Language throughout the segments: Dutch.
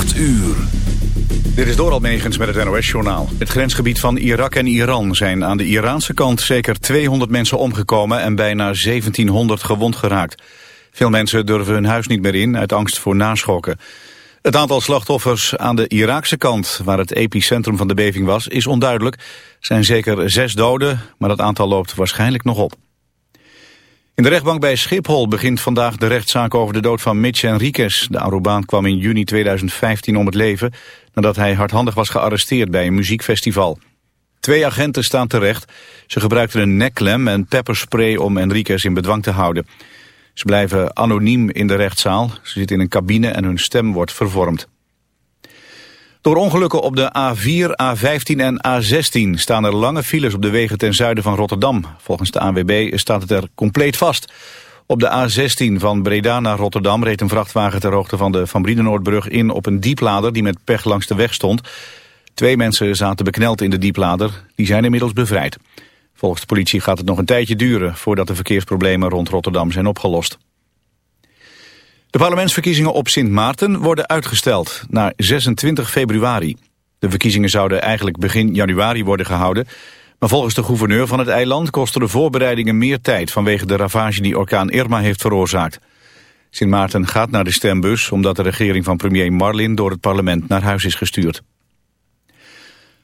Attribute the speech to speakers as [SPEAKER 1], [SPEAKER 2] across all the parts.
[SPEAKER 1] 8 uur.
[SPEAKER 2] Dit is Doral Megens met het NOS-journaal. Het grensgebied van Irak en Iran zijn aan de Iraanse kant zeker 200 mensen omgekomen en bijna 1700 gewond geraakt. Veel mensen durven hun huis niet meer in uit angst voor naschokken. Het aantal slachtoffers aan de Iraakse kant, waar het epicentrum van de beving was, is onduidelijk. Er zijn zeker zes doden, maar dat aantal loopt waarschijnlijk nog op. In de rechtbank bij Schiphol begint vandaag de rechtszaak over de dood van Mitch Enriquez. De Arubaan kwam in juni 2015 om het leven nadat hij hardhandig was gearresteerd bij een muziekfestival. Twee agenten staan terecht. Ze gebruikten een nekklem en pepperspray om Enriquez in bedwang te houden. Ze blijven anoniem in de rechtszaal. Ze zitten in een cabine en hun stem wordt vervormd. Door ongelukken op de A4, A15 en A16 staan er lange files op de wegen ten zuiden van Rotterdam. Volgens de ANWB staat het er compleet vast. Op de A16 van Breda naar Rotterdam reed een vrachtwagen ter hoogte van de Van Briedenoordbrug in op een dieplader die met pech langs de weg stond. Twee mensen zaten bekneld in de dieplader, die zijn inmiddels bevrijd. Volgens de politie gaat het nog een tijdje duren voordat de verkeersproblemen rond Rotterdam zijn opgelost. De parlementsverkiezingen op Sint Maarten worden uitgesteld naar 26 februari. De verkiezingen zouden eigenlijk begin januari worden gehouden... maar volgens de gouverneur van het eiland kosten de voorbereidingen meer tijd... vanwege de ravage die orkaan Irma heeft veroorzaakt. Sint Maarten gaat naar de stembus omdat de regering van premier Marlin... door het parlement naar huis is gestuurd.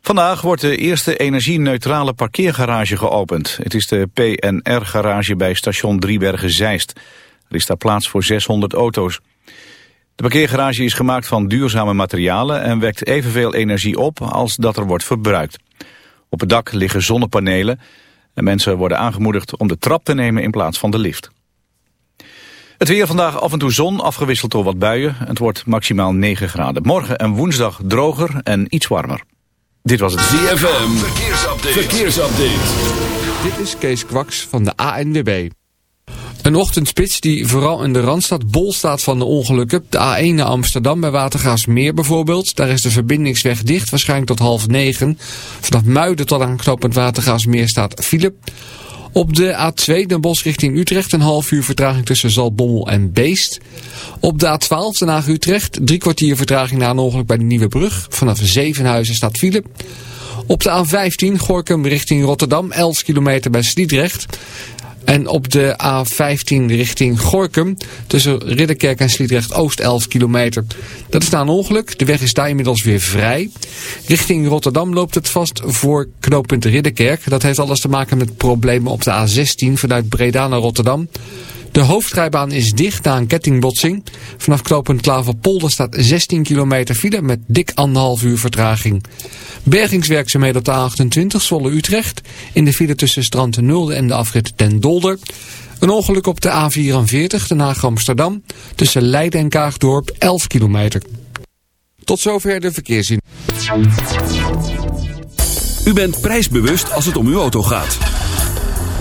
[SPEAKER 2] Vandaag wordt de eerste energie-neutrale parkeergarage geopend. Het is de PNR-garage bij station Driebergen-Zeist... Er is daar plaats voor 600 auto's. De parkeergarage is gemaakt van duurzame materialen en wekt evenveel energie op als dat er wordt verbruikt. Op het dak liggen zonnepanelen en mensen worden aangemoedigd om de trap te nemen in plaats van de lift. Het weer vandaag af en toe zon, afgewisseld door wat buien. Het wordt maximaal 9 graden. Morgen en woensdag droger en iets warmer. Dit was het
[SPEAKER 1] ZFM. Verkeersupdate. Verkeersupdate.
[SPEAKER 3] Dit is Kees Kwaks van de ANWB. Een ochtendspits die vooral in de Randstad bol staat van de ongelukken. De A1 naar Amsterdam bij Watergaasmeer bijvoorbeeld. Daar is de verbindingsweg dicht, waarschijnlijk tot half negen. Vanaf Muiden tot aan knooppunt Watergaasmeer staat file. Op de A2 Den Bosch richting Utrecht een half uur vertraging tussen Zaltbommel en Beest. Op de A12 Den Haag Utrecht drie kwartier vertraging na een ongeluk bij de Nieuwe Brug. Vanaf Zevenhuizen staat file. Op de A15 Gorkum richting Rotterdam 11 kilometer bij Sliedrecht. En op de A15 richting Gorkum tussen Ridderkerk en Sliedrecht-Oost 11 kilometer. Dat is na een ongeluk. De weg is daar inmiddels weer vrij. Richting Rotterdam loopt het vast voor knooppunt Ridderkerk. Dat heeft alles te maken met problemen op de A16 vanuit Breda naar Rotterdam. De hoofdrijbaan is dicht na een kettingbotsing. Vanaf knooppunt Klaverpolder staat 16 kilometer file met dik anderhalf uur vertraging. Bergingswerkzaamheden op de A28 Zwolle-Utrecht. In de file tussen Strand Nulde en de afrit Den Dolder. Een ongeluk op de A44 Den Haag Amsterdam. Tussen Leiden en Kaagdorp 11 kilometer. Tot zover de verkeerszin.
[SPEAKER 1] U bent prijsbewust als het om uw auto gaat.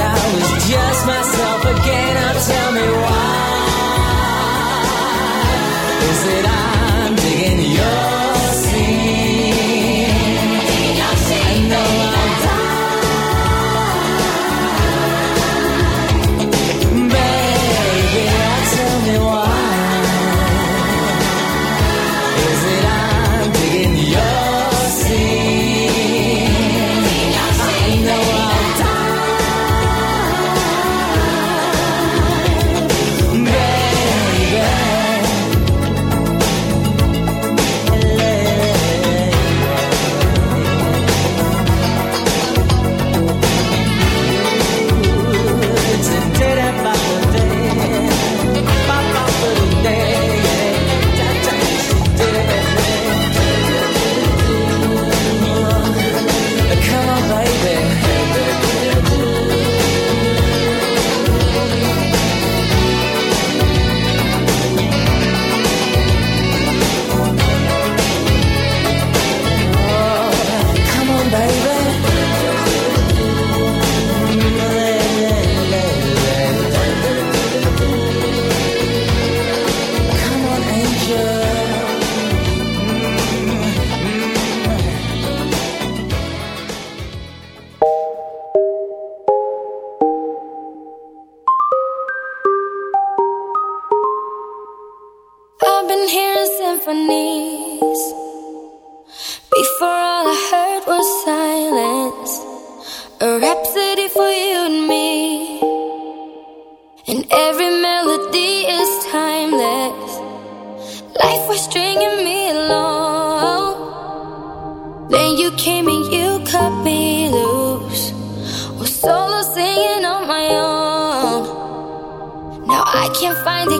[SPEAKER 4] I was just myself again. Now tell me why.
[SPEAKER 5] can't find
[SPEAKER 6] it.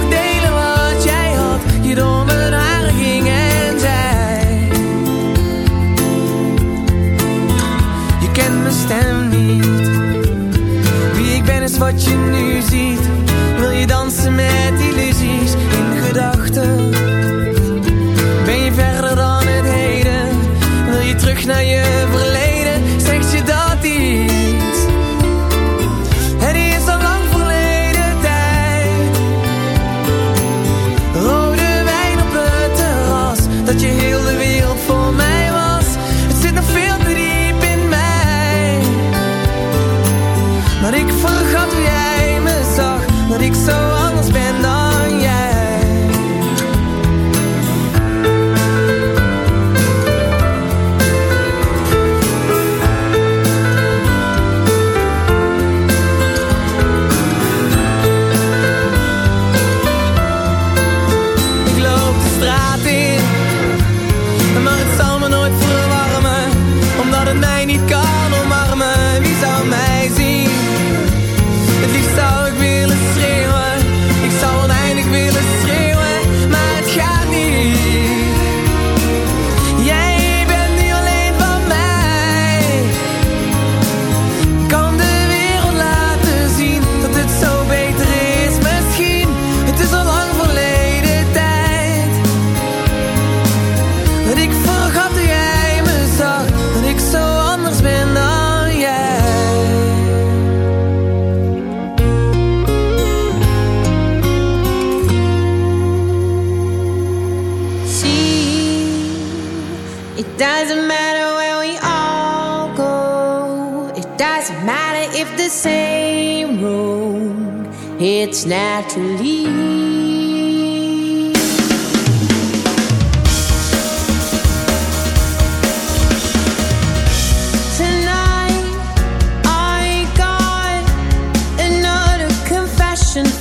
[SPEAKER 4] Ik delen wat jij had je onderiging en zij, je kent mijn stem niet, wie ik ben is wat je nu ziet,
[SPEAKER 7] wil je dansen met illusies in gedachten.
[SPEAKER 8] doesn't matter if the same road hits naturally.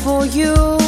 [SPEAKER 8] for you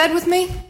[SPEAKER 9] bed with me?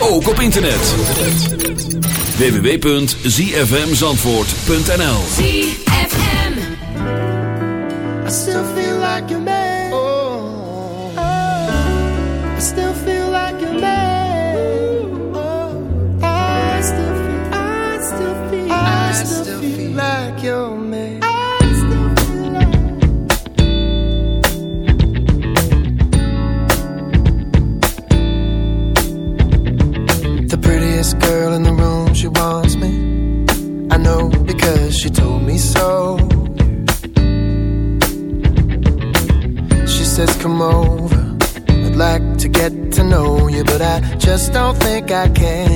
[SPEAKER 1] ook op internet. www.zfmzandvoort.nl
[SPEAKER 10] ZFM
[SPEAKER 11] I still feel like like I can.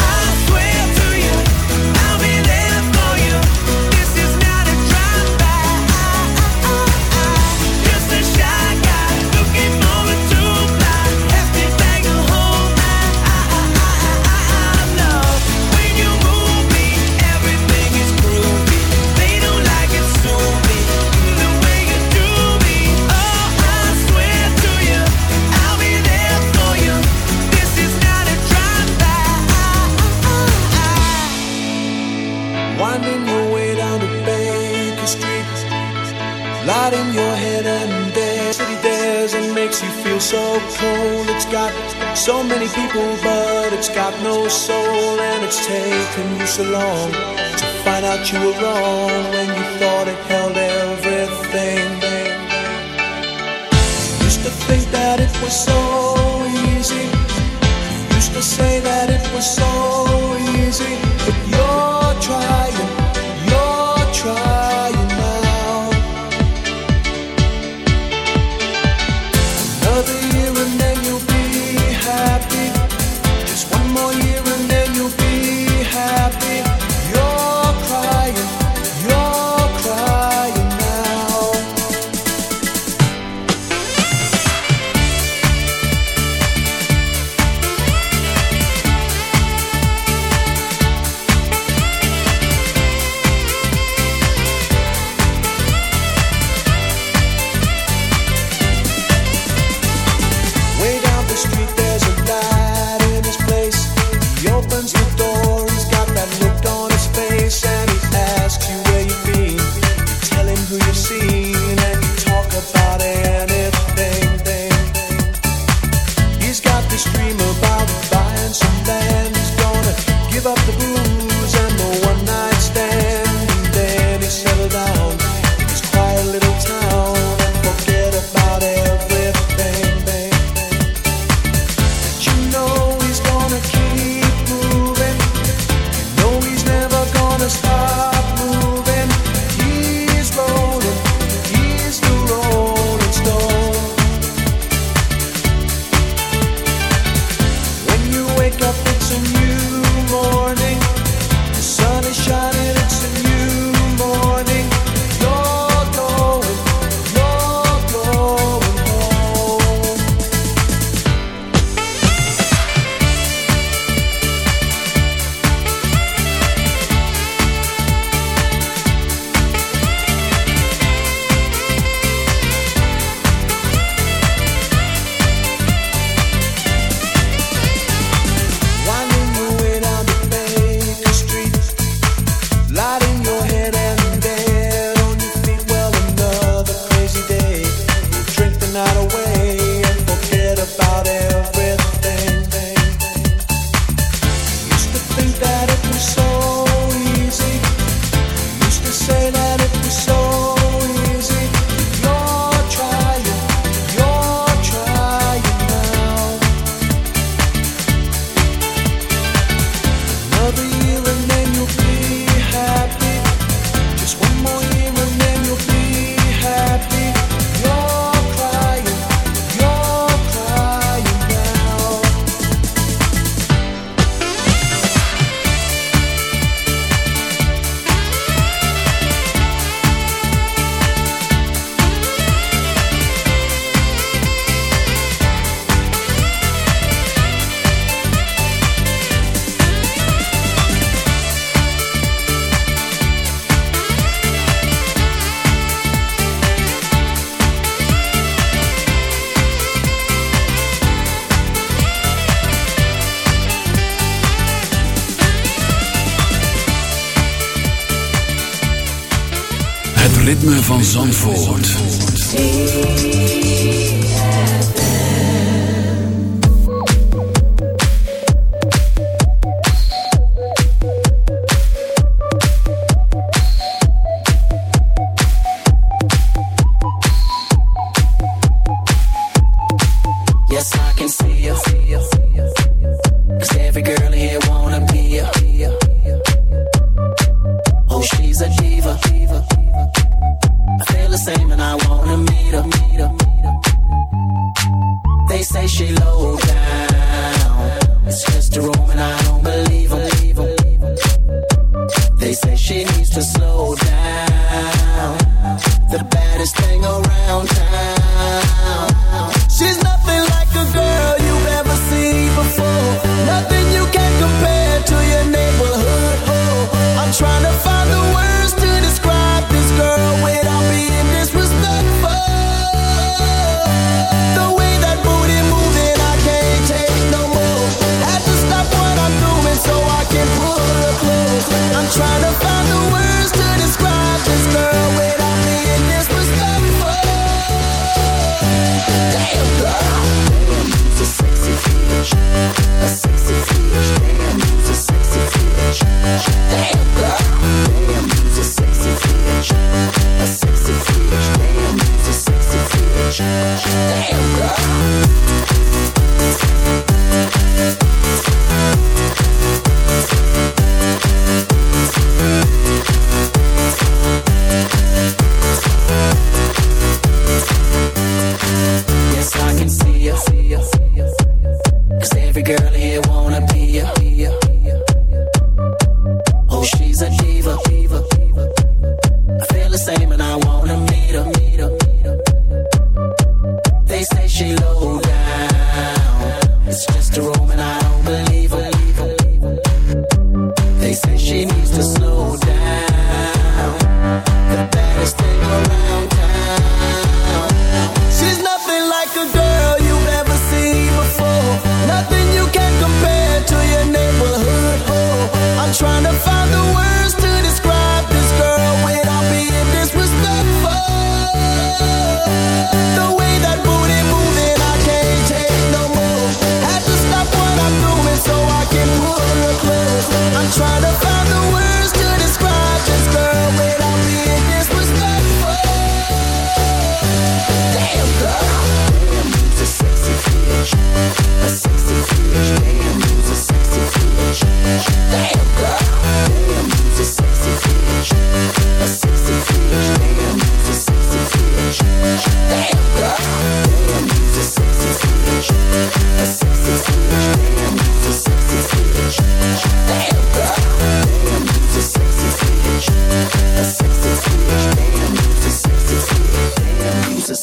[SPEAKER 9] taken you so long to find out you were wrong when you thought it held everything? Used to think that it was so
[SPEAKER 12] van Zandvoort.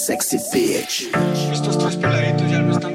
[SPEAKER 4] Sexy bitch.
[SPEAKER 13] Estos tres peladitos ya no están